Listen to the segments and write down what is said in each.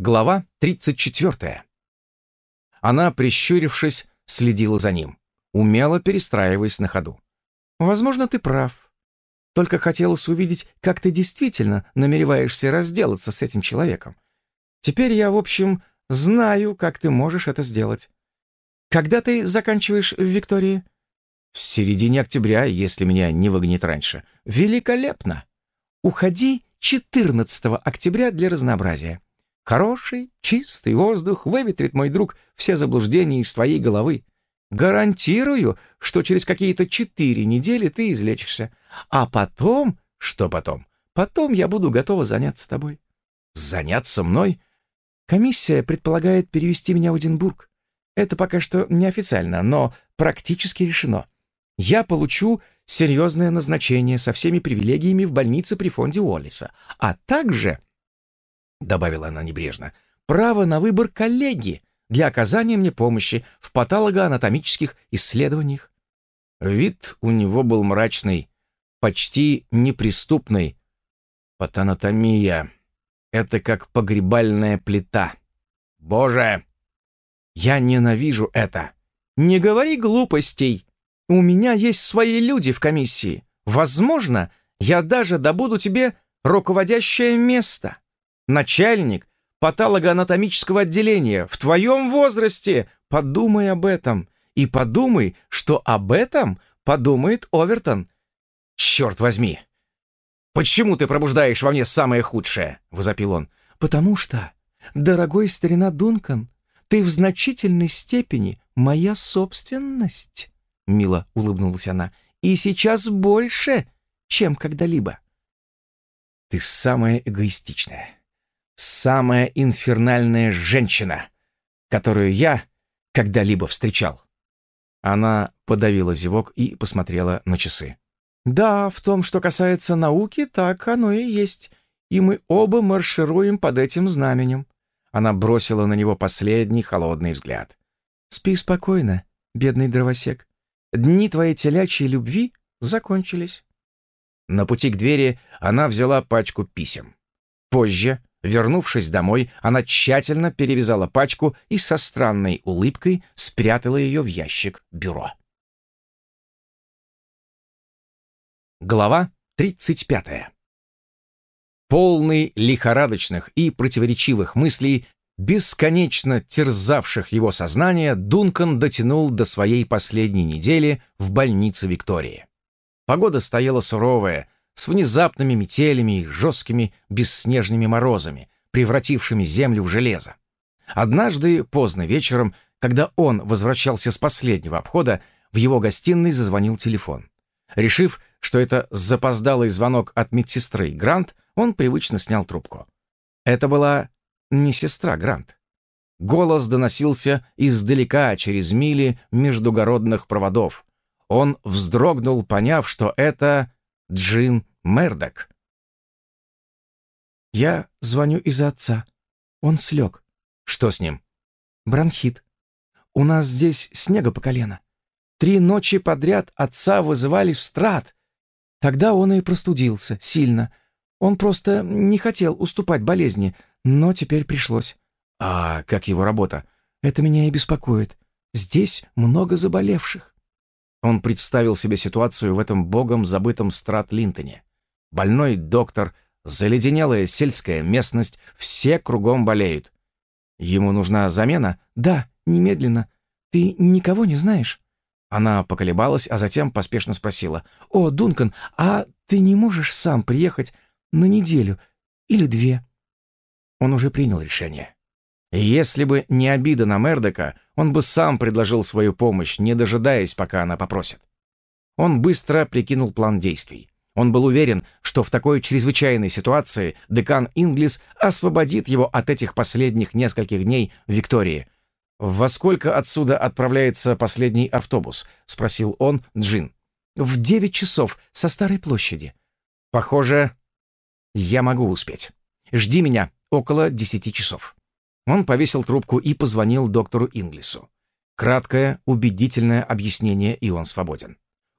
Глава 34. Она, прищурившись, следила за ним, умело перестраиваясь на ходу. «Возможно, ты прав. Только хотелось увидеть, как ты действительно намереваешься разделаться с этим человеком. Теперь я, в общем, знаю, как ты можешь это сделать. Когда ты заканчиваешь в Виктории?» «В середине октября, если меня не выгонит раньше». «Великолепно! Уходи 14 октября для разнообразия. Хороший, чистый воздух выветрит, мой друг, все заблуждения из твоей головы. Гарантирую, что через какие-то четыре недели ты излечишься. А потом... Что потом? Потом я буду готова заняться тобой. Заняться мной? Комиссия предполагает перевести меня в Эдинбург. Это пока что неофициально, но практически решено. Я получу серьезное назначение со всеми привилегиями в больнице при фонде Уоллиса, а также, — добавила она небрежно, — право на выбор коллеги для оказания мне помощи в патологоанатомических исследованиях. Вид у него был мрачный, почти неприступный. Патанатомия — это как погребальная плита. Боже! Я ненавижу это. Не говори глупостей. У меня есть свои люди в комиссии. Возможно, я даже добуду тебе руководящее место. Начальник патологоанатомического отделения в твоем возрасте. Подумай об этом. И подумай, что об этом подумает Овертон. Черт возьми! «Почему ты пробуждаешь во мне самое худшее?» — возопил он. «Потому что, дорогой старина Дункан, ты в значительной степени моя собственность», — мило улыбнулась она, «и сейчас больше, чем когда-либо». «Ты самая эгоистичная, самая инфернальная женщина, которую я когда-либо встречал». Она подавила зевок и посмотрела на часы. «Да, в том, что касается науки, так оно и есть, и мы оба маршируем под этим знаменем. Она бросила на него последний холодный взгляд. «Спи спокойно, бедный дровосек. Дни твоей телячьей любви закончились». На пути к двери она взяла пачку писем. Позже, вернувшись домой, она тщательно перевязала пачку и со странной улыбкой спрятала ее в ящик бюро. Глава тридцать пятая полный лихорадочных и противоречивых мыслей, бесконечно терзавших его сознание, Дункан дотянул до своей последней недели в больнице Виктории. Погода стояла суровая, с внезапными метелями и жесткими бесснежными морозами, превратившими землю в железо. Однажды, поздно вечером, когда он возвращался с последнего обхода, в его гостиной зазвонил телефон. Решив, что это запоздалый звонок от медсестры Грант, он привычно снял трубку. Это была не сестра Грант. Голос доносился издалека, через мили междугородных проводов. Он вздрогнул, поняв, что это Джин Мердок. «Я звоню из-за отца. Он слег». «Что с ним?» «Бронхит. У нас здесь снега по колено. Три ночи подряд отца вызывали в страт. Тогда он и простудился, сильно. Он просто не хотел уступать болезни, но теперь пришлось. А как его работа? Это меня и беспокоит. Здесь много заболевших. Он представил себе ситуацию в этом богом забытом Страт-Линтоне. Больной доктор, заледенелая сельская местность, все кругом болеют. Ему нужна замена? Да, немедленно. Ты никого не знаешь? Она поколебалась, а затем поспешно спросила. «О, Дункан, а ты не можешь сам приехать на неделю или две. Он уже принял решение. Если бы не обида на Мердока, он бы сам предложил свою помощь, не дожидаясь, пока она попросит. Он быстро прикинул план действий. Он был уверен, что в такой чрезвычайной ситуации декан Инглис освободит его от этих последних нескольких дней в Виктории. «Во сколько отсюда отправляется последний автобус?» — спросил он Джин. «В девять часов со Старой площади». «Похоже, я могу успеть. Жди меня около десяти часов». Он повесил трубку и позвонил доктору Инглису. Краткое, убедительное объяснение, и он свободен.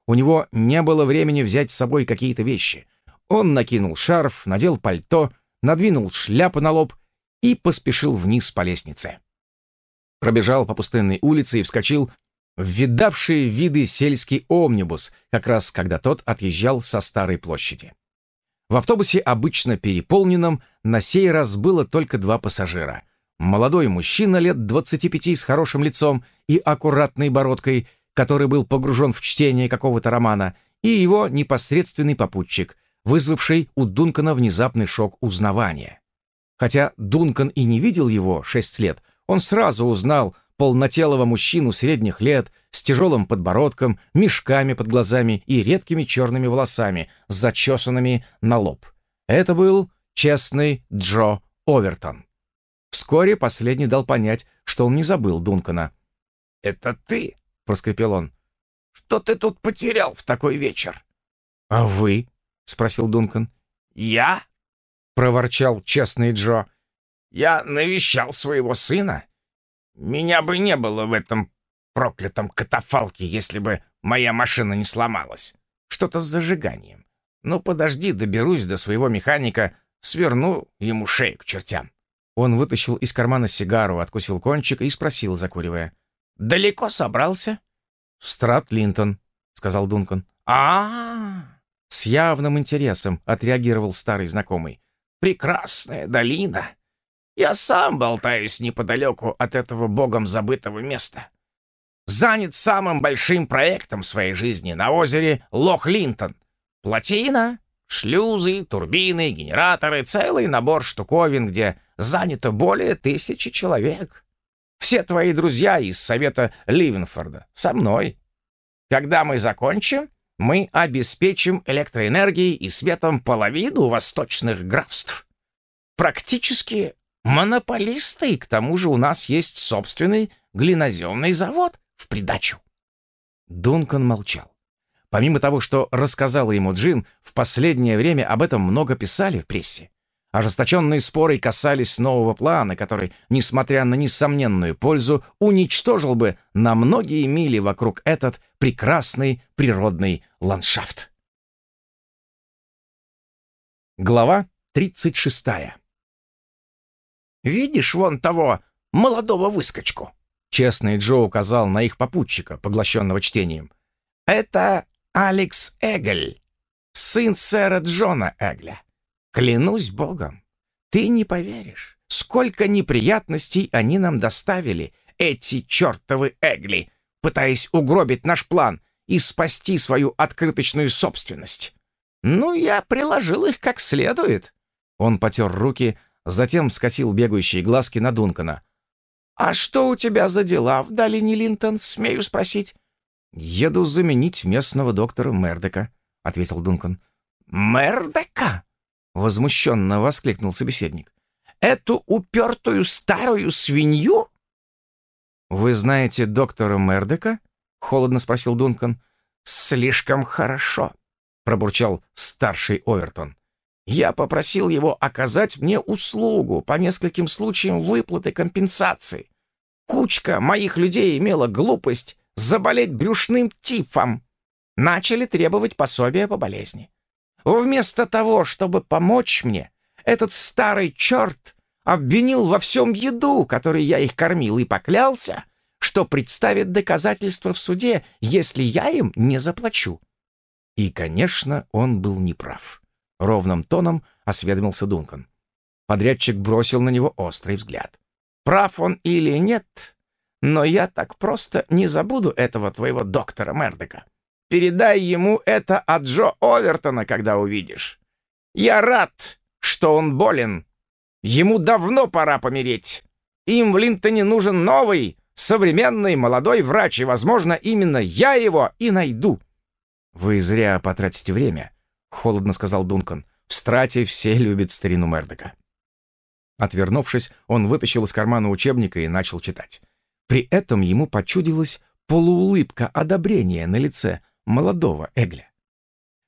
У него не было времени взять с собой какие-то вещи. Он накинул шарф, надел пальто, надвинул шляпу на лоб и поспешил вниз по лестнице. Пробежал по пустынной улице и вскочил в видавший виды сельский омнибус, как раз когда тот отъезжал со старой площади. В автобусе, обычно переполненном, на сей раз было только два пассажира. Молодой мужчина лет 25 с хорошим лицом и аккуратной бородкой, который был погружен в чтение какого-то романа, и его непосредственный попутчик, вызвавший у Дункана внезапный шок узнавания. Хотя Дункан и не видел его шесть лет, он сразу узнал полнотелого мужчину средних лет с тяжелым подбородком, мешками под глазами и редкими черными волосами, зачесанными на лоб. Это был честный Джо Овертон. Вскоре последний дал понять, что он не забыл Дункана. «Это ты?» — проскрипел он. «Что ты тут потерял в такой вечер?» «А вы?» — спросил Дункан. «Я?» — проворчал честный Джо. «Я навещал своего сына меня бы не было в этом проклятом катафалке, если бы моя машина не сломалась. Что-то с зажиганием. Ну, подожди, доберусь до своего механика, сверну ему шею к чертям. Он вытащил из кармана сигару, откусил кончик и спросил, закуривая. «Далеко собрался?» «В Страт Линтон», — сказал Дункан. а, -а, -а С явным интересом отреагировал старый знакомый. «Прекрасная долина. Я сам болтаюсь неподалеку от этого богом забытого места. Занят самым большим проектом своей жизни на озере Лох-Линтон. Плотина, шлюзы, турбины, генераторы, целый набор штуковин, где занято более тысячи человек. Все твои друзья из совета Ливенфорда со мной. Когда мы закончим, мы обеспечим электроэнергией и светом половину восточных графств. Практически Монополисты, и к тому же у нас есть собственный глиноземный завод в придачу. Дункан молчал. Помимо того, что рассказала ему Джин, в последнее время об этом много писали в прессе. Ожесточенные споры касались нового плана, который, несмотря на несомненную пользу, уничтожил бы на многие мили вокруг этот прекрасный природный ландшафт. Глава 36. Видишь вон того молодого выскочку?» Честный Джо указал на их попутчика, поглощенного чтением. «Это Алекс Эгль, сын сэра Джона Эгля. Клянусь богом, ты не поверишь, сколько неприятностей они нам доставили, эти чертовы Эгли, пытаясь угробить наш план и спасти свою открыточную собственность. Ну, я приложил их как следует». Он потер руки, Затем скосил бегающие глазки на Дункана. «А что у тебя за дела в долине Линтон, смею спросить?» «Еду заменить местного доктора Мердека», — ответил Дункан. «Мердека?» — возмущенно воскликнул собеседник. «Эту упертую старую свинью?» «Вы знаете доктора Мердека?» — холодно спросил Дункан. «Слишком хорошо», — пробурчал старший Овертон. Я попросил его оказать мне услугу по нескольким случаям выплаты компенсации. Кучка моих людей имела глупость заболеть брюшным тифом. Начали требовать пособия по болезни. Вместо того, чтобы помочь мне, этот старый черт обвинил во всем еду, которой я их кормил, и поклялся, что представит доказательства в суде, если я им не заплачу. И, конечно, он был неправ. — ровным тоном осведомился Дункан. Подрядчик бросил на него острый взгляд. «Прав он или нет, но я так просто не забуду этого твоего доктора Мердека. Передай ему это от Джо Овертона, когда увидишь. Я рад, что он болен. Ему давно пора помереть. Им в Линтоне нужен новый, современный молодой врач, и, возможно, именно я его и найду». «Вы зря потратите время», — холодно сказал Дункан. «В страте все любят старину Мердока». Отвернувшись, он вытащил из кармана учебника и начал читать. При этом ему почудилась полуулыбка одобрения на лице молодого Эгля.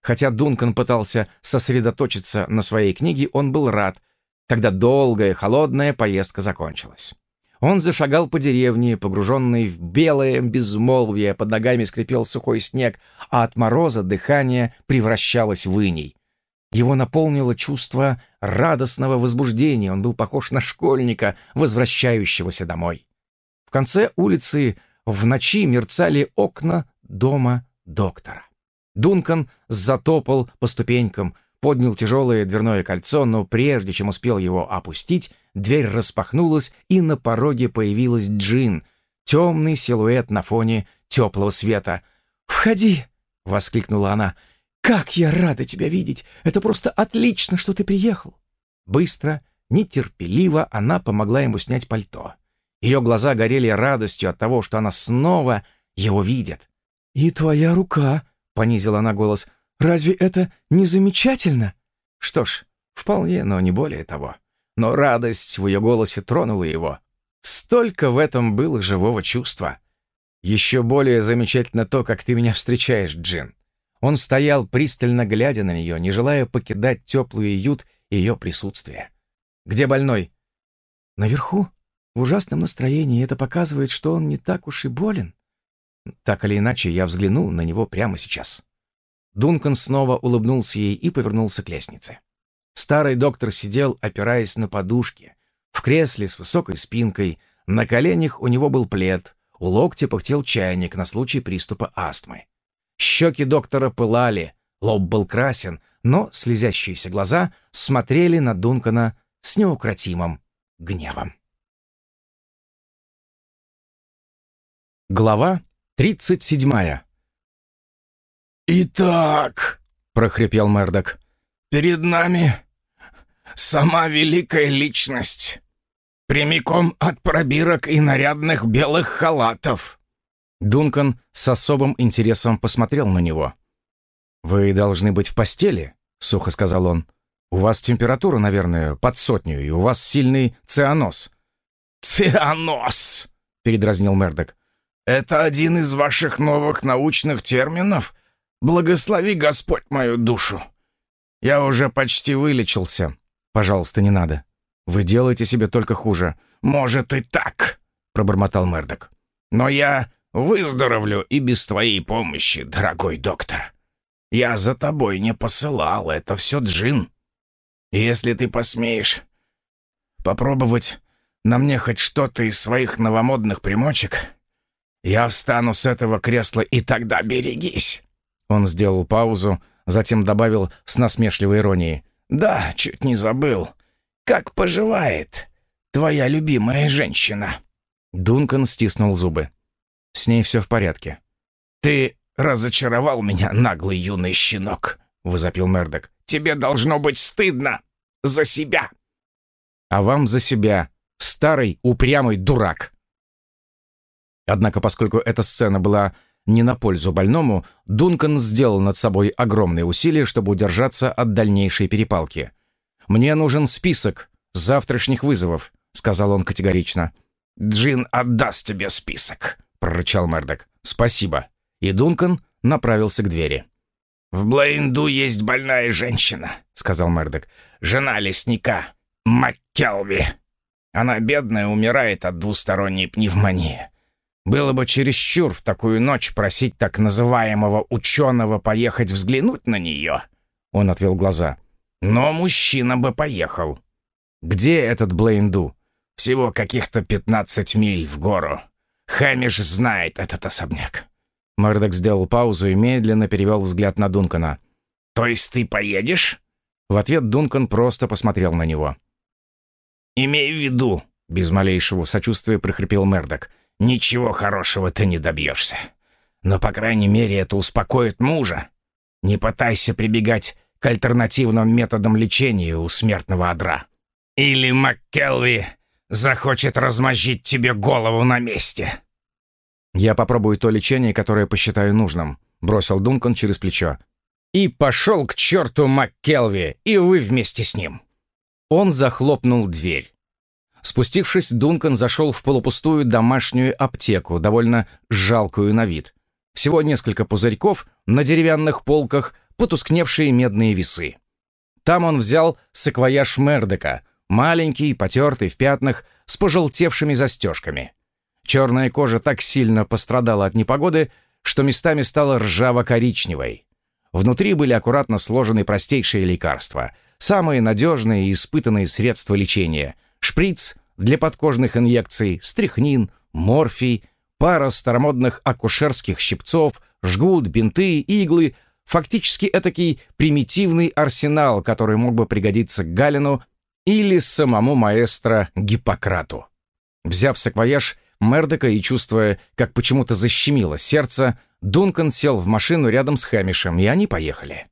Хотя Дункан пытался сосредоточиться на своей книге, он был рад, когда долгая холодная поездка закончилась. Он зашагал по деревне, погруженный в белое безмолвие, под ногами скрипел сухой снег, а от мороза дыхание превращалось в иней. Его наполнило чувство радостного возбуждения. Он был похож на школьника, возвращающегося домой. В конце улицы в ночи мерцали окна дома доктора. Дункан затопал по ступенькам, поднял тяжелое дверное кольцо, но прежде чем успел его опустить, дверь распахнулась, и на пороге появилась Джин, темный силуэт на фоне теплого света. «Входи!» — воскликнула она. «Как я рада тебя видеть! Это просто отлично, что ты приехал!» Быстро, нетерпеливо она помогла ему снять пальто. Ее глаза горели радостью от того, что она снова его видит. «И твоя рука!» — понизила она голос. «Разве это не замечательно?» Что ж, вполне, но не более того. Но радость в ее голосе тронула его. Столько в этом было живого чувства. Еще более замечательно то, как ты меня встречаешь, Джин. Он стоял, пристально глядя на нее, не желая покидать теплый уют ее присутствия. «Где больной?» «Наверху, в ужасном настроении. Это показывает, что он не так уж и болен». Так или иначе, я взглянул на него прямо сейчас. Дункан снова улыбнулся ей и повернулся к лестнице. Старый доктор сидел, опираясь на подушки, в кресле с высокой спинкой, на коленях у него был плед, у локтя пыхтел чайник на случай приступа астмы. Щеки доктора пылали, лоб был красен, но слезящиеся глаза смотрели на Дункана с неукротимым гневом. Глава тридцать седьмая. «Итак», — прохрипел Мердок, — «перед нами сама великая личность, прямиком от пробирок и нарядных белых халатов. Дункан с особым интересом посмотрел на него. «Вы должны быть в постели», — сухо сказал он. «У вас температура, наверное, под сотню, и у вас сильный цианоз». «Цианоз!» — передразнил Мердок. «Это один из ваших новых научных терминов? Благослови Господь мою душу!» «Я уже почти вылечился. Пожалуйста, не надо. Вы делаете себе только хуже». «Может и так», — пробормотал Мердок. «Но я Выздоровлю и без твоей помощи, дорогой доктор. Я за тобой не посылал, это все джин. Если ты посмеешь попробовать на мне хоть что-то из своих новомодных примочек, я встану с этого кресла, и тогда берегись». Он сделал паузу, затем добавил с насмешливой иронией. «Да, чуть не забыл. Как поживает твоя любимая женщина?» Дункан стиснул зубы. С ней все в порядке. «Ты разочаровал меня, наглый юный щенок», — возопил Мердок. «Тебе должно быть стыдно за себя». «А вам за себя, старый упрямый дурак». Однако, поскольку эта сцена была не на пользу больному, Дункан сделал над собой огромные усилия, чтобы удержаться от дальнейшей перепалки. «Мне нужен список завтрашних вызовов», — сказал он категорично. «Джин отдаст тебе список», прорычал Мердок. «Спасибо». И Дункан направился к двери. «В Блейнду есть больная женщина», — сказал Мердок. «Жена лесника, МакКелви. Она бедная, умирает от двусторонней пневмонии. Было бы чересчур в такую ночь просить так называемого ученого поехать взглянуть на нее». Он отвел глаза. «Но мужчина бы поехал». «Где этот Блейнду?» «Всего каких-то пятнадцать миль в гору. Хэмиш знает этот особняк». Мэрдок сделал паузу и медленно перевел взгляд на Дункана. «То есть ты поедешь?» В ответ Дункан просто посмотрел на него. «Имей в виду», — без малейшего сочувствия прохрипел Мердок, «ничего хорошего ты не добьешься. Но, по крайней мере, это успокоит мужа. Не пытайся прибегать к альтернативным методам лечения у смертного одра. Или МакКелви захочет размозжить тебе голову на месте». «Я попробую то лечение, которое посчитаю нужным», — бросил Дункан через плечо. «И пошел к черту МакКелви, и вы вместе с ним». Он захлопнул дверь. Спустившись, Дункан зашел в полупустую домашнюю аптеку, довольно жалкую на вид. Всего несколько пузырьков, на деревянных полках потускневшие медные весы. Там он взял саквояж Мердека, Маленький, потертый, в пятнах, с пожелтевшими застежками. Черная кожа так сильно пострадала от непогоды, что местами стала ржаво-коричневой. Внутри были аккуратно сложены простейшие лекарства, самые надежные и испытанные средства лечения, шприц для подкожных инъекций, стрихнин, морфий, пара старомодных акушерских щипцов, жгут, бинты, иглы, фактически этакий примитивный арсенал, который мог бы пригодиться Галину или самому маэстро Гиппократу. Взяв саквояж Мердока и чувствуя, как почему-то защемило сердце, Дункан сел в машину рядом с Хэмишем, и они поехали.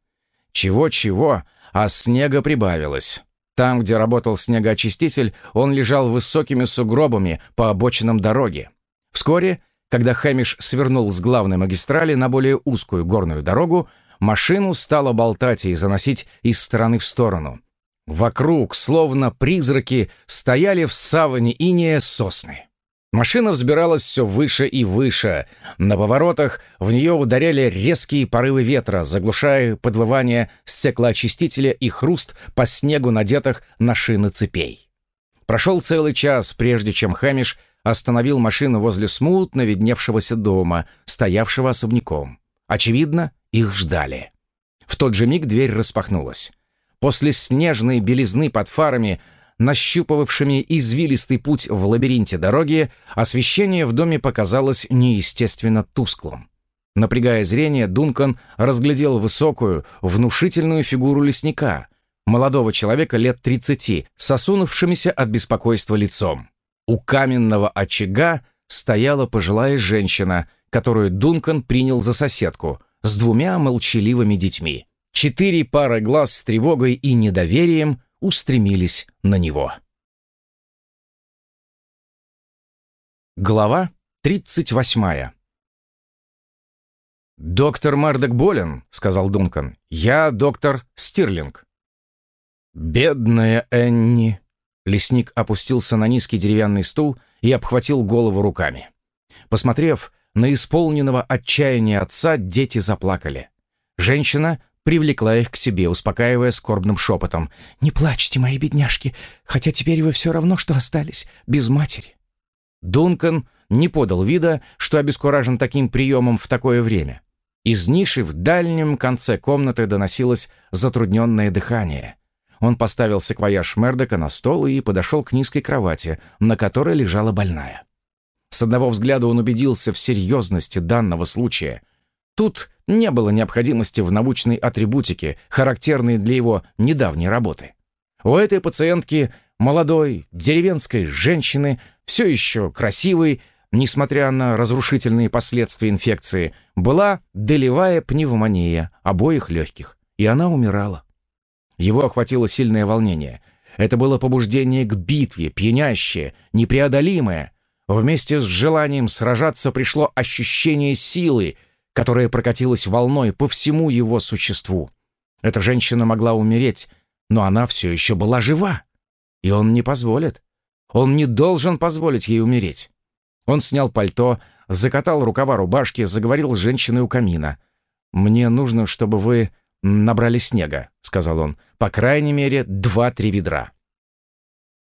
Чего-чего, а снега прибавилось. Там, где работал снегоочиститель, он лежал высокими сугробами по обочинам дороги. Вскоре, когда Хэмиш свернул с главной магистрали на более узкую горную дорогу, машину стало болтать и заносить из стороны в сторону. Вокруг, словно призраки, стояли в саване иния сосны. Машина взбиралась все выше и выше. На поворотах в нее ударяли резкие порывы ветра, заглушая подвывание стеклоочистителя и хруст по снегу надетых на шины цепей. Прошел целый час, прежде чем Хамиш остановил машину возле смутно видневшегося дома, стоявшего особняком. Очевидно, их ждали. В тот же миг дверь распахнулась. После снежной белизны под фарами – нащупывавшими извилистый путь в лабиринте дороги, освещение в доме показалось неестественно тусклым. Напрягая зрение, Дункан разглядел высокую, внушительную фигуру лесника, молодого человека лет 30, сосунувшимися от беспокойства лицом. У каменного очага стояла пожилая женщина, которую Дункан принял за соседку, с двумя молчаливыми детьми. Четыре пары глаз с тревогой и недоверием устремились на него. Глава 38 «Доктор Мардок болен», — сказал Дункан. «Я доктор Стирлинг». «Бедная Энни!» Лесник опустился на низкий деревянный стул и обхватил голову руками. Посмотрев на исполненного отчаяния отца, дети заплакали. Женщина привлекла их к себе, успокаивая скорбным шепотом. «Не плачьте, мои бедняжки, хотя теперь вы все равно, что остались без матери». Дункан не подал вида, что обескуражен таким приемом в такое время. Из ниши в дальнем конце комнаты доносилось затрудненное дыхание. Он поставил саквояж Мердока на стол и подошел к низкой кровати, на которой лежала больная. С одного взгляда он убедился в серьезности данного случая. Тут не было необходимости в научной атрибутике, характерной для его недавней работы. У этой пациентки, молодой, деревенской женщины, все еще красивой, несмотря на разрушительные последствия инфекции, была долевая пневмония обоих легких, и она умирала. Его охватило сильное волнение. Это было побуждение к битве, пьянящее, непреодолимое. Вместе с желанием сражаться пришло ощущение силы — которая прокатилась волной по всему его существу. Эта женщина могла умереть, но она все еще была жива. И он не позволит. Он не должен позволить ей умереть. Он снял пальто, закатал рукава рубашки, заговорил с женщиной у камина. «Мне нужно, чтобы вы набрали снега», — сказал он. «По крайней мере, два-три ведра».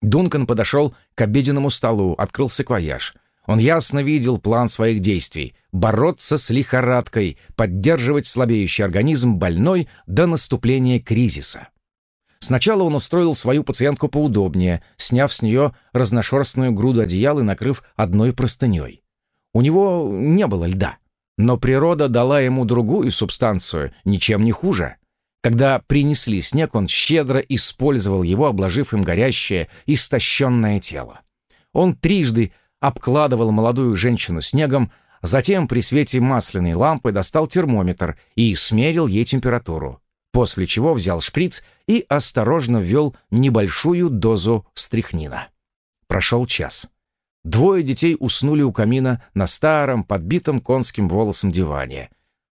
Дункан подошел к обеденному столу, открыл саквояж. Он ясно видел план своих действий — бороться с лихорадкой, поддерживать слабеющий организм больной до наступления кризиса. Сначала он устроил свою пациентку поудобнее, сняв с нее разношерстную груду одеял и накрыв одной простыней. У него не было льда, но природа дала ему другую субстанцию, ничем не хуже. Когда принесли снег, он щедро использовал его, обложив им горящее, истощенное тело. Он трижды обкладывал молодую женщину снегом, затем при свете масляной лампы достал термометр и смерил ей температуру, после чего взял шприц и осторожно ввел небольшую дозу стрихнина. Прошел час. Двое детей уснули у камина на старом, подбитом конским волосом диване.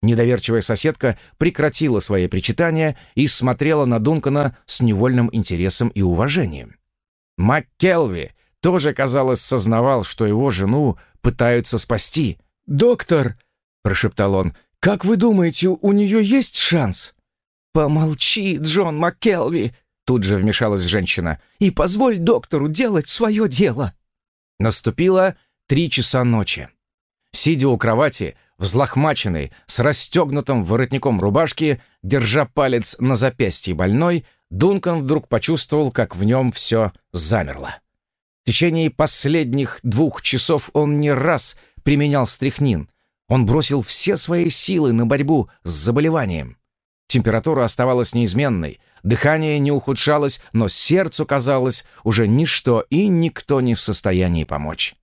Недоверчивая соседка прекратила свои причитания и смотрела на Дункана с невольным интересом и уважением. «МакКелви!» Тоже, казалось, сознавал, что его жену пытаются спасти. «Доктор!» — прошептал он. «Как вы думаете, у нее есть шанс?» «Помолчи, Джон МакКелви!» Тут же вмешалась женщина. «И позволь доктору делать свое дело!» Наступило три часа ночи. Сидя у кровати, взлохмаченный, с расстегнутым воротником рубашки, держа палец на запястье больной, Дункан вдруг почувствовал, как в нем все замерло. В течение последних двух часов он не раз применял стряхнин. Он бросил все свои силы на борьбу с заболеванием. Температура оставалась неизменной, дыхание не ухудшалось, но сердцу казалось уже ничто и никто не в состоянии помочь.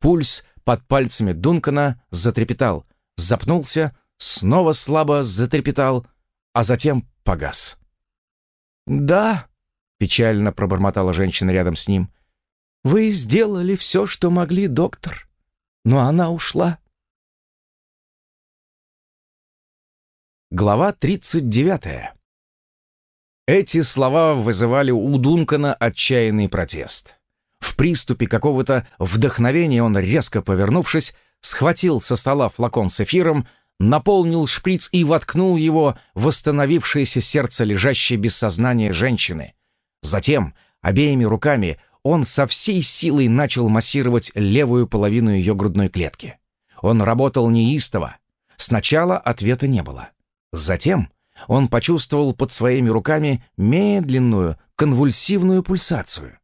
Пульс под пальцами Дункана затрепетал, запнулся, снова слабо затрепетал, а затем погас. «Да», — печально пробормотала женщина рядом с ним, — «вы сделали все, что могли, доктор, но она ушла». Глава 39. Эти слова вызывали у Дункана отчаянный протест. В приступе какого-то вдохновения он, резко повернувшись, схватил со стола флакон с эфиром, наполнил шприц и воткнул его в восстановившееся сердце лежащей без сознания женщины. Затем, обеими руками, он со всей силой начал массировать левую половину ее грудной клетки. Он работал неистово. Сначала ответа не было. Затем он почувствовал под своими руками медленную, конвульсивную пульсацию.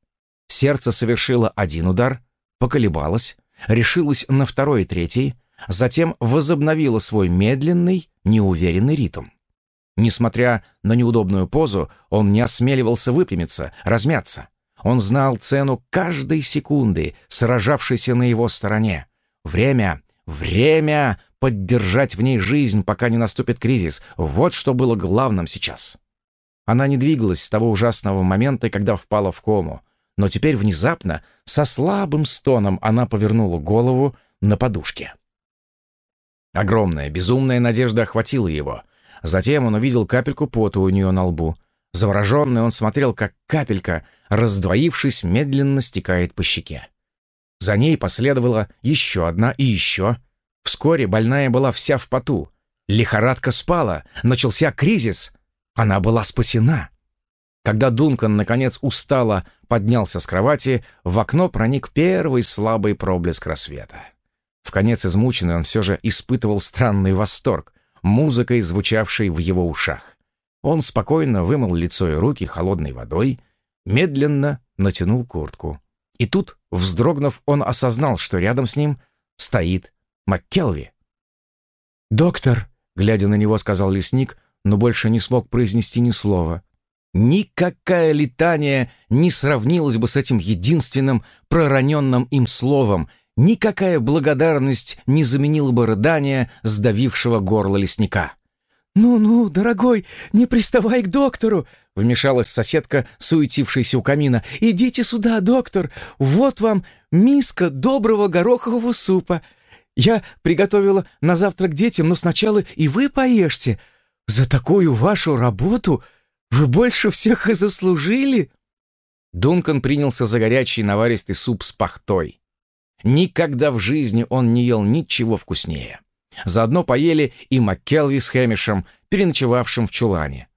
Сердце совершило один удар, поколебалось, решилось на второй и третий, затем возобновило свой медленный, неуверенный ритм. Несмотря на неудобную позу, он не осмеливался выпрямиться, размяться. Он знал цену каждой секунды, сражавшейся на его стороне. Время, время поддержать в ней жизнь, пока не наступит кризис. Вот что было главным сейчас. Она не двигалась с того ужасного момента, когда впала в кому. Но теперь внезапно, со слабым стоном, она повернула голову на подушке. Огромная, безумная надежда охватила его. Затем он увидел капельку пота у нее на лбу. Завороженный он смотрел, как капелька, раздвоившись, медленно стекает по щеке. За ней последовала еще одна и еще. Вскоре больная была вся в поту. Лихорадка спала, начался кризис. Она была спасена. Когда Дункан, наконец, устало поднялся с кровати, в окно проник первый слабый проблеск рассвета. В конец измученный он все же испытывал странный восторг, музыкой, звучавшей в его ушах. Он спокойно вымыл лицо и руки холодной водой, медленно натянул куртку. И тут, вздрогнув, он осознал, что рядом с ним стоит МакКелви. «Доктор», — глядя на него, сказал лесник, но больше не смог произнести ни слова. Никакая летание не сравнилась бы с этим единственным пророненным им словом — Никакая благодарность не заменила бы рыдания, сдавившего горло лесника. «Ну-ну, дорогой, не приставай к доктору!» — вмешалась соседка, суетившаяся у камина. «Идите сюда, доктор! Вот вам миска доброго горохового супа. Я приготовила на завтрак детям, но сначала и вы поешьте. За такую вашу работу вы больше всех и заслужили!» Дункан принялся за горячий наваристый суп с пахтой. Никогда в жизни он не ел ничего вкуснее. Заодно поели и Маккелви с Хэмишем, переночевавшим в чулане.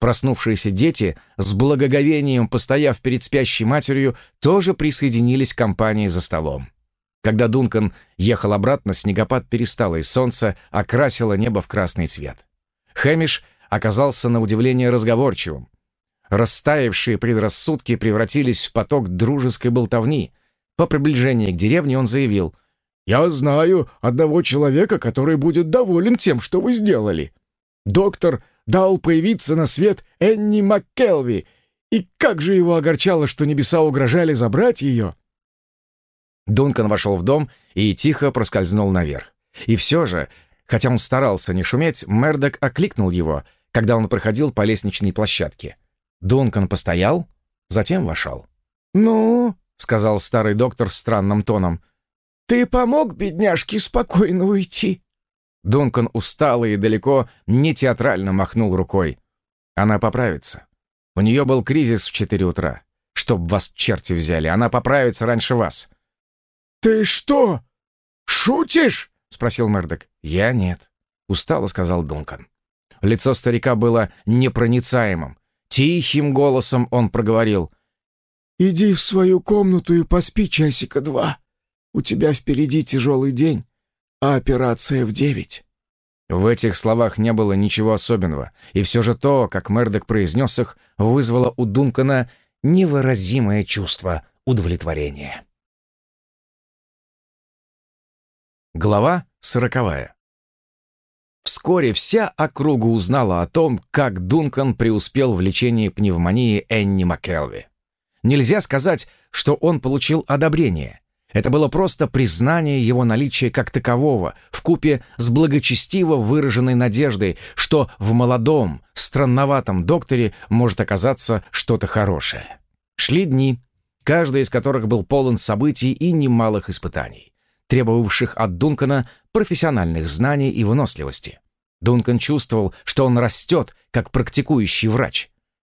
Проснувшиеся дети, с благоговением постояв перед спящей матерью, тоже присоединились к компании за столом. Когда Дункан ехал обратно, снегопад перестал, и солнце окрасило небо в красный цвет. Хэмиш оказался на удивление разговорчивым. Растаявшие предрассудки превратились в поток дружеской болтовни — по приближении к деревне он заявил, «Я знаю одного человека, который будет доволен тем, что вы сделали. Доктор дал появиться на свет Энни МакКелви, и как же его огорчало, что небеса угрожали забрать ее!» Дункан вошел в дом и тихо проскользнул наверх. И все же, хотя он старался не шуметь, Мердок окликнул его, когда он проходил по лестничной площадке. Дункан постоял, затем вошел. «Ну?» — сказал старый доктор странным тоном. «Ты помог бедняжке спокойно уйти?» Дункан устало и далеко не театрально махнул рукой. Она поправится. У нее был кризис в четыре утра. Чтоб вас черти взяли, она поправится раньше вас. «Ты что, шутишь?» — спросил Мердок. «Я нет», — устало сказал Дункан. Лицо старика было непроницаемым. Тихим голосом он проговорил — Иди в свою комнату и поспи часика два. У тебя впереди тяжелый день. а операция в девять». В этих словах не было ничего особенного, и все же то, как Мердок произнес их, вызвало у Дункана невыразимое чувство удовлетворения. Глава сороковая. Вскоре вся округа узнала о том, как Дункан преуспел в лечении пневмонии Энни Маккелви. Нельзя сказать, что он получил одобрение. Это было просто признание его наличия как такового, в купе с благочестиво выраженной надеждой, что в молодом, странноватом докторе может оказаться что-то хорошее. Шли дни, каждый из которых был полон событий и немалых испытаний, требовавших от Дункана профессиональных знаний и выносливости. Дункан чувствовал, что он растет, как практикующий врач.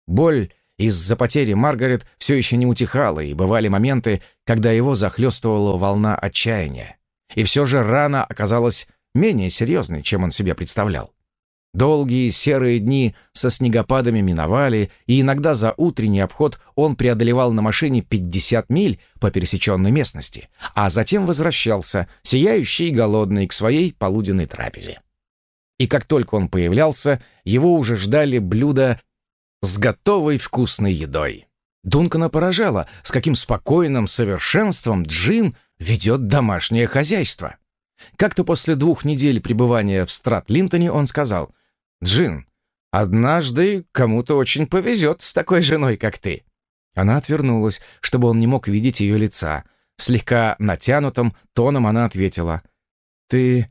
Боль из-за потери Маргарет все еще не утихала, и бывали моменты, когда его захлестывала волна отчаяния. И все же рана оказалась менее серьезной, чем он себе представлял. Долгие серые дни со снегопадами миновали, и иногда за утренний обход он преодолевал на машине 50 миль по пересеченной местности, а затем возвращался, сияющий и голодный, к своей полуденной трапезе. И как только он появлялся, его уже ждали блюда с готовой вкусной едой. Дункана поражало, с каким спокойным совершенством Джин ведет домашнее хозяйство. Как-то после двух недель пребывания в Страт-Линтоне он сказал, «Джин, однажды кому-то очень повезет с такой женой, как ты». Она отвернулась, чтобы он не мог видеть ее лица. Слегка натянутым тоном она ответила, «Ты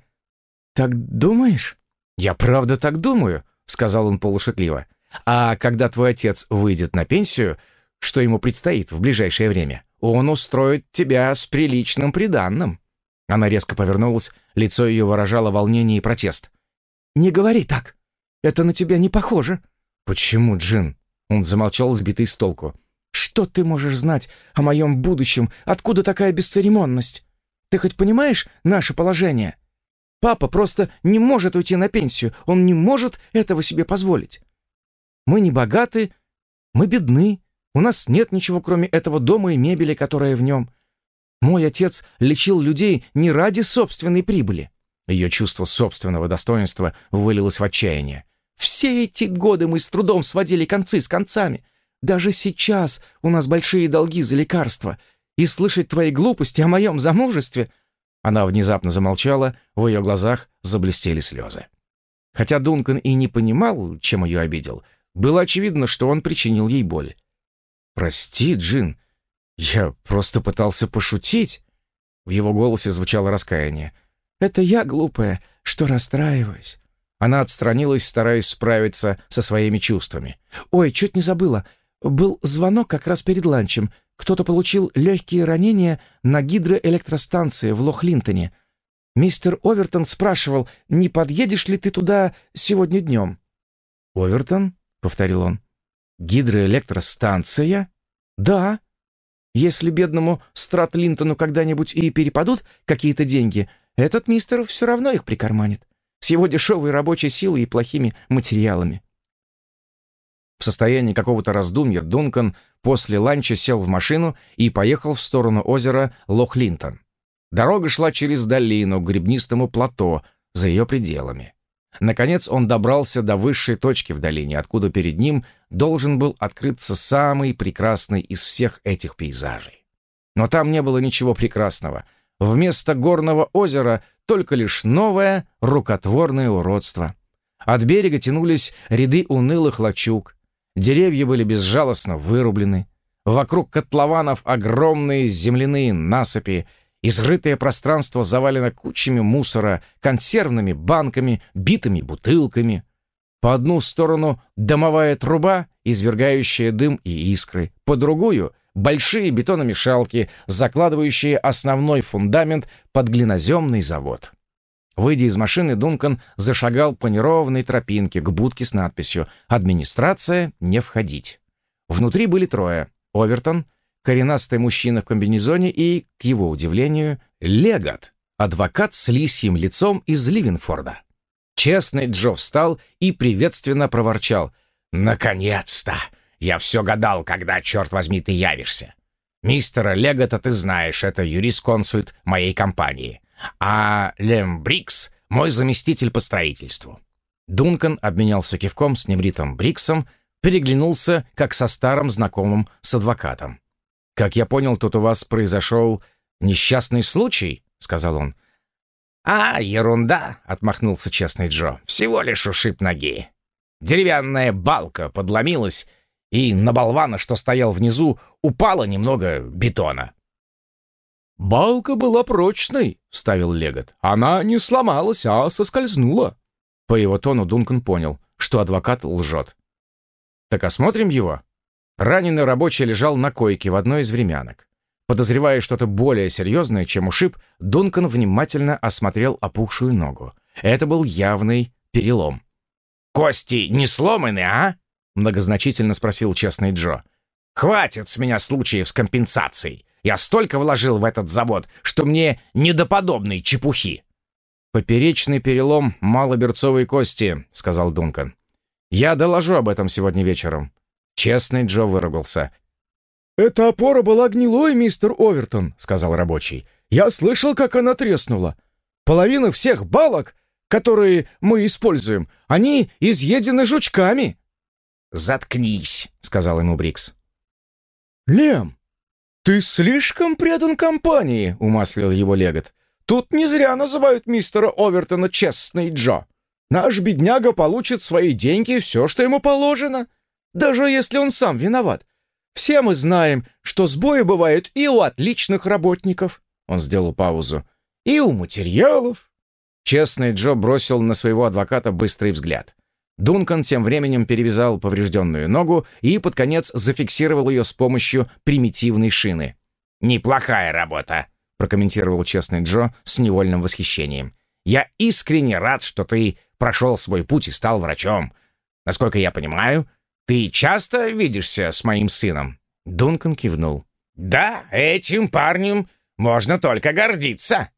так думаешь?» «Я правда так думаю», — сказал он полушутливо. А когда твой отец выйдет на пенсию, что ему предстоит в ближайшее время, он устроит тебя с приличным приданным». Она резко повернулась, лицо ее выражало волнение и протест. «Не говори так. Это на тебя не похоже». «Почему, Джин?» Он замолчал, сбитый с толку. «Что ты можешь знать о моем будущем? Откуда такая бесцеремонность? Ты хоть понимаешь наше положение? Папа просто не может уйти на пенсию. Он не может этого себе позволить. Мы не богаты, мы бедны, у нас нет ничего, кроме этого дома и мебели, которая в нем. Мой отец лечил людей не ради собственной прибыли. Ее чувство собственного достоинства вылилось в отчаяние. Все эти годы мы с трудом сводили концы с концами. Даже сейчас у нас большие долги за лекарства. И слышать твои глупости о моем замужестве...» Она внезапно замолчала, в ее глазах заблестели слезы. Хотя Дункан и не понимал, чем ее обидел, было очевидно, что он причинил ей боль. «Прости, Джин, я просто пытался пошутить». В его голосе звучало раскаяние. «Это я глупая, что расстраиваюсь». Она отстранилась, стараясь справиться со своими чувствами. «Ой, чуть не забыла. Был звонок как раз перед ланчем. Кто-то получил легкие ранения на гидроэлектростанции в Лохлинтоне. Мистер Овертон спрашивал, не подъедешь ли ты туда сегодня днем?» «Овертон?» — повторил он. «Гидроэлектростанция?» «Да. Если бедному Страт-Линтону когда-нибудь и перепадут какие-то деньги, этот мистер все равно их прикарманит. С его дешевой рабочей силой и плохими материалами». В состоянии какого-то раздумья Дункан после ланча сел в машину и поехал в сторону озера Лох-Линтон. Дорога шла через долину к гребнистому плато за ее пределами. Наконец он добрался до высшей точки в долине, откуда перед ним должен был открыться самый прекрасный из всех этих пейзажей. Но там не было ничего прекрасного. Вместо горного озера только лишь новое рукотворное уродство. От берега тянулись ряды унылых лачуг. Деревья были безжалостно вырублены. Вокруг котлованов огромные земляные насыпи, Изрытое пространство завалено кучами мусора, консервными банками, битыми бутылками. По одну сторону домовая труба, извергающая дым и искры, по другую — большие бетономешалки, закладывающие основной фундамент под глиноземный завод. Выйдя из машины, Дункан зашагал по неровной тропинке к будке с надписью «Администрация, не входить». Внутри были трое — Овертон — коренастый мужчина в комбинезоне и, к его удивлению, легат, адвокат с лисьим лицом из Ливенфорда. Честный Джо встал и приветственно проворчал. «Наконец-то! Я все гадал, когда, черт возьми, ты явишься. Мистера Легота ты знаешь, это юрисконсульт моей компании. а Лем Брикс — мой заместитель по строительству». Дункан обменялся кивком с Немритом Бриксом, переглянулся, как со старым знакомым с адвокатом. «Как я понял, тут у вас произошел несчастный случай», — сказал он. «А, ерунда!» — отмахнулся честный Джо. «Всего лишь ушиб ноги. Деревянная балка подломилась, и на болвана, что стоял внизу, упало немного бетона». «Балка была прочной», — вставил Легот. «Она не сломалась, а соскользнула». По его тону Дункан понял, что адвокат лжет. «Так осмотрим его?» Раненый рабочий лежал на койке в одной из времянок. Подозревая что-то более серьезное, чем ушиб, Дункан внимательно осмотрел опухшую ногу. Это был явный перелом. «Кости не сломаны, а?» — многозначительно спросил честный Джо. «Хватит с меня случаев с компенсацией. Я столько вложил в этот завод, что мне недоподобной чепухи». «Поперечный перелом малоберцовой кости», — сказал Дункан. «Я доложу об этом сегодня вечером». Честный Джо выругался. «Эта опора была гнилой, мистер Овертон», — сказал рабочий. «Я слышал, как она треснула. Половина всех балок, которые мы используем, они изъедены жучками». «Заткнись», — сказал ему Брикс. «Лем, ты слишком предан компании», — умаслил его Легот. «Тут не зря называют мистера Овертона честный Джо. Наш бедняга получит свои деньги и все, что ему положено» даже если он сам виноват. Все мы знаем, что сбои бывают и у отличных работников. Он сделал паузу. И у материалов. Честный Джо бросил на своего адвоката быстрый взгляд. Дункан тем временем перевязал поврежденную ногу и под конец зафиксировал ее с помощью примитивной шины. «Неплохая работа», — прокомментировал честный Джо с невольным восхищением. «Я искренне рад, что ты прошел свой путь и стал врачом. Насколько я понимаю, «Ты часто видишься с моим сыном?» Дункан кивнул. «Да, этим парнем можно только гордиться.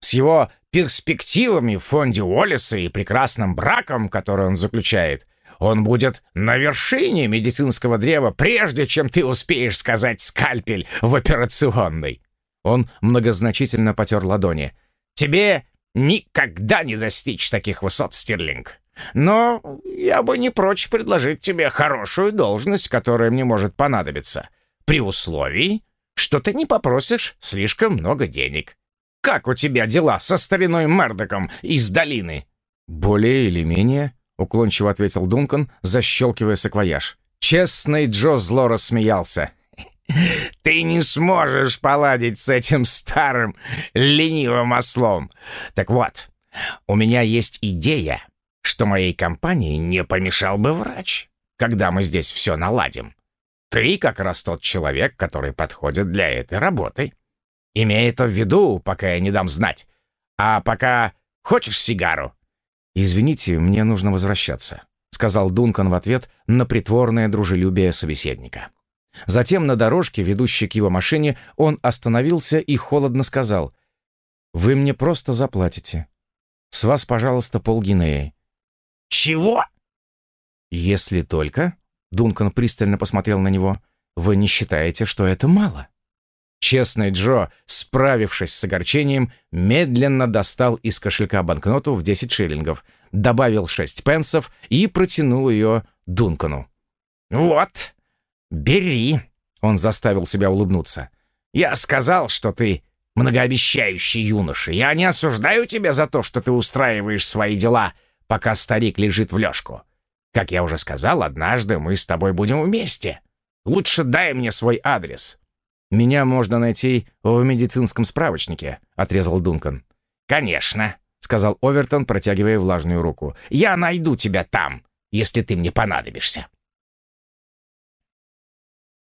С его перспективами в фонде Уоллеса и прекрасным браком, который он заключает, он будет на вершине медицинского древа, прежде чем ты успеешь сказать «скальпель» в операционной». Он многозначительно потер ладони. «Тебе никогда не достичь таких высот, Стирлинг. Но я бы не прочь предложить тебе хорошую должность, которая мне может понадобиться, при условии, что ты не попросишь слишком много денег. Как у тебя дела со стариной Мердоком из долины?» «Более или менее», — уклончиво ответил Дункан, защелкивая саквояж. Честный Джо зло рассмеялся. «Ты не сможешь поладить с этим старым ленивым ослом. Так вот, у меня есть идея, что моей компании не помешал бы врач, когда мы здесь все наладим. Ты как раз тот человек, который подходит для этой работы. Имей это в виду, пока я не дам знать. А пока хочешь сигару?» «Извините, мне нужно возвращаться», — сказал Дункан в ответ на притворное дружелюбие собеседника. Затем на дорожке, ведущей к его машине, он остановился и холодно сказал, «Вы мне просто заплатите. С вас, пожалуйста, полгинеи. «Чего?» «Если только...» — Дункан пристально посмотрел на него. «Вы не считаете, что это мало?» Честный Джо, справившись с огорчением, медленно достал из кошелька банкноту в 10 шиллингов, добавил 6 пенсов и протянул ее Дункану. «Вот, бери!» — он заставил себя улыбнуться. «Я сказал, что ты многообещающий юноша. Я не осуждаю тебя за то, что ты устраиваешь свои дела пока старик лежит в лёжку. Как я уже сказал, однажды мы с тобой будем вместе. Лучше дай мне свой адрес». «Меня можно найти в медицинском справочнике», — отрезал Дункан. «Конечно», — сказал Овертон, протягивая влажную руку. «Я найду тебя там, если ты мне понадобишься».